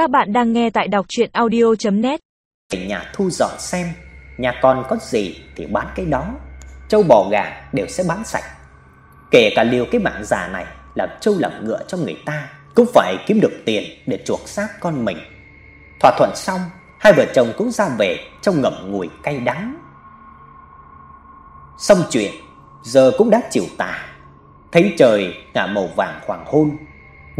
Các bạn đang nghe tại đọc audio net Nhà thu dọn xem, nhà con có gì thì bán cái đó. Trâu bò gà đều sẽ bán sạch. Kể cả liều cái mạng già này làm trâu làm ngựa cho người ta, cũng phải kiếm được tiền để chuộc xác con mình. Thỏa thuận xong, hai vợ chồng cũng ra về trong ngậm ngùi cay đắng. Xong chuyện, giờ cũng đã chiều tà. Thấy trời ngả màu vàng hoàng hôn,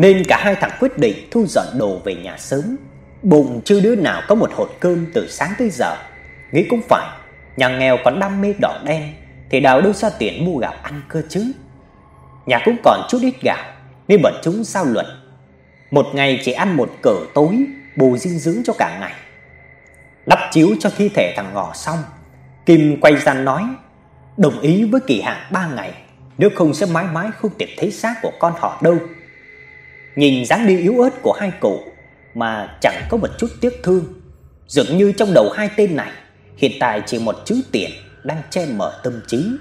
nên cả hai thằng quyết định thu dọn đồ về nhà sớm. Bụng chưa đứa nào có một hột cơm từ sáng tới giờ. Nghĩ cũng phải, nhà nghèo còn đam mê đỏ đen thì đào đâu ra tiền mua gạo ăn cơ chứ. Nhà cũng còn chút ít gạo nên bọn chúng sao luận. Một ngày chỉ ăn một cỡ tối, bù dinh dưỡng cho cả ngày. Đắp chiếu cho thi thể thằng ngọ xong, Kim quay ra nói, đồng ý với kỳ hạn 3 ngày, nếu không sẽ mãi mãi không tìm thấy xác của con họ đâu. Nhìn dáng đi yếu ớt của hai cậu mà chẳng có một chút tiếc thương, dường như trong đầu hai tên này hiện tại chỉ một chữ tiền đang che mờ tâm trí,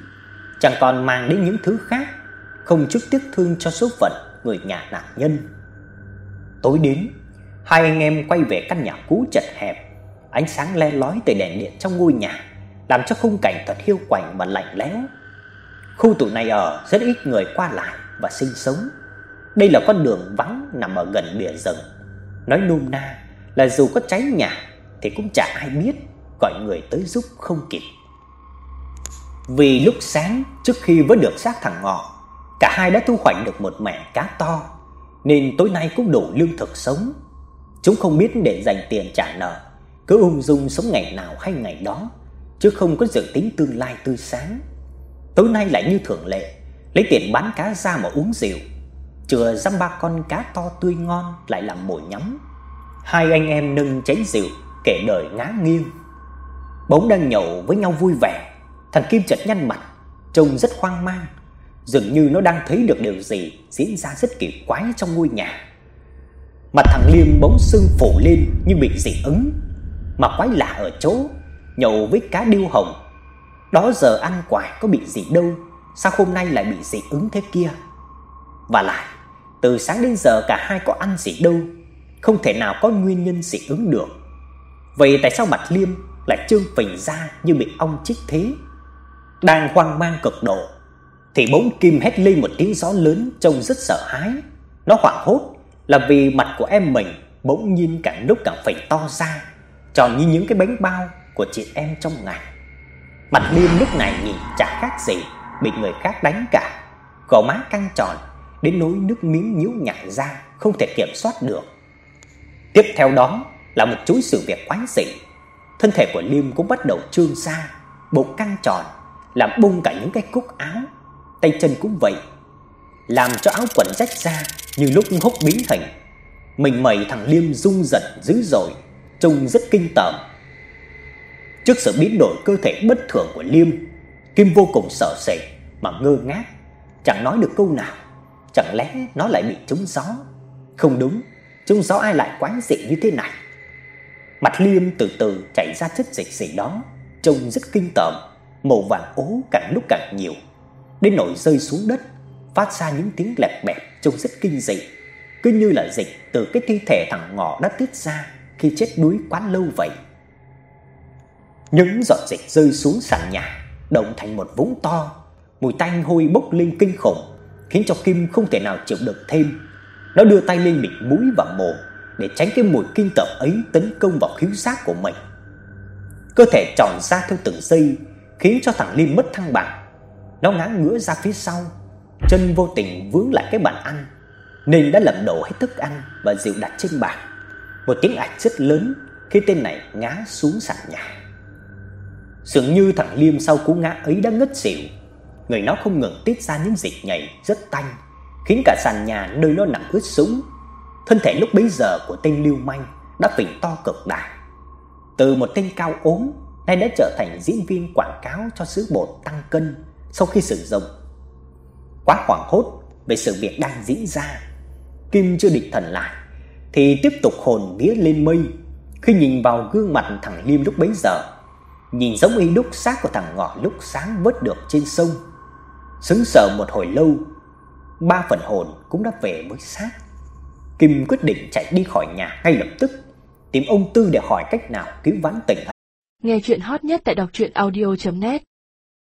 chẳng còn mang đến những thứ khác, không chút tiếc thương cho số phận người nhà nạn nhân. Tối đến, hai anh em quay về căn nhà cũ chật hẹp, ánh sáng le lói từ đèn điện trong ngôi nhà, làm cho khung cảnh thật hiu quạnh và lạnh lẽo. Khu tụ này ở rất ít người qua lại và sinh sống. Đây là con đường vắng nằm ở gần bìa rừng. Nói nôm na là dù có cháy nhà thì cũng chả ai biết, gọi người tới giúp không kịp. Vì lúc sáng trước khi vớt được xác thằng Ngọ, cả hai đã thu hoạch được một mẻ cá to, nên tối nay cũng đủ lương thực sống. Chúng không biết để dành tiền trả nợ, cứ ung dung sống ngày nào hay ngày đó, chứ không có dự tính tương lai tươi sáng. Tối nay lại như thường lệ, lấy tiền bán cá ra mà uống rượu, chừa dăm ba con cá to tươi ngon lại làm mồi nhắm. Hai anh em nâng chén rượu kể đời ngá nghiêng. Bỗng đang nhậu với nhau vui vẻ, thằng Kim chợt nhăn mặt, trông rất hoang mang, dường như nó đang thấy được điều gì diễn ra rất kỳ quái trong ngôi nhà. Mặt thằng Liêm bỗng sưng phù lên như bị dị ứng, mà quái lạ ở chỗ nhậu với cá điêu hồng. Đó giờ ăn quải có bị gì đâu, sao hôm nay lại bị dị ứng thế kia? Và lại, từ sáng đến giờ cả hai có ăn gì đâu, không thể nào có nguyên nhân dị ứng được. Vậy tại sao mặt Liêm lại trương phình ra như bị ong chích thế? Đang hoang mang cực độ thì bỗng Kim hét lên một tiếng gió lớn trông rất sợ hãi. Nó hoảng hốt là vì mặt của em mình bỗng nhiên càng lúc càng phình to ra, tròn như những cái bánh bao của chị em trong ngày. Mặt Liêm lúc này nhìn chả khác gì bị người khác đánh cả, gò má căng tròn đến nỗi nước miếng nhíu nhại ra không thể kiểm soát được. Tiếp theo đó là một chuỗi sự việc quái dị. Thân thể của Liêm cũng bắt đầu trương ra, bụng căng tròn, làm bung cả những cái cúc áo, tay chân cũng vậy, làm cho áo quần rách ra như lúc hốc biến hình. Mình mẩy thằng Liêm rung giật dữ dội, trông rất kinh tởm. Trước sự biến đổi cơ thể bất thường của Liêm, Kim vô cùng sợ sệt mà ngơ ngác, chẳng nói được câu nào. Chẳng lẽ nó lại bị trúng gió? Không đúng, trúng gió ai lại quái dị như thế này? Mặt Liêm từ từ chảy ra chất dịch gì đó, trông rất kinh tởm, màu vàng ố càng lúc càng nhiều, đến nỗi rơi xuống đất, phát ra những tiếng lẹp bẹp trông rất kinh dị, cứ như là dịch từ cái thi thể thằng ngọ đã tiết ra khi chết đuối quá lâu vậy. Những giọt dịch rơi xuống sàn nhà, động thành một vũng to, mùi tanh hôi bốc lên kinh khủng, khiến cho Kim không thể nào chịu đựng thêm. Nó đưa tay lên bịt mũi và mồm để tránh cái mùi kinh tởm ấy tấn công vào khứu giác của mình. Cơ thể tròn ra theo từng giây, khiến cho thằng Liêm mất thăng bằng. Nó ngã ngửa ra phía sau, chân vô tình vướng lại cái bàn ăn, nên đã lầm đổ hết thức ăn và rượu đặt trên bàn. Một tiếng ạch rất lớn khi tên này ngã xuống sàn nhà. Dường như thằng Liêm sau cú ngã ấy đã ngất xỉu, người nó không ngừng tiết ra những dịch nhầy rất tanh, khiến cả sàn nhà nơi nó nằm ướt sũng. Thân thể lúc bấy giờ của tên lưu manh đã phình to cực đại. Từ một tên cao ốm, nay đã trở thành diễn viên quảng cáo cho sữa bột tăng cân sau khi sử dụng. Quá hoảng hốt về sự việc đang diễn ra, Kim chưa định thần lại thì tiếp tục hồn vía lên mây khi nhìn vào gương mặt thằng Liêm lúc bấy giờ, nhìn giống y đúc xác của thằng Ngọ lúc sáng vớt được trên sông. Sững sờ một hồi lâu, ba phần hồn cũng đã về với xác. Kim quyết định chạy đi khỏi nhà ngay lập tức, tìm ông Tư để hỏi cách nào cứu vãn tình. Nghe chuyện hot nhất tại đọc truyện audio net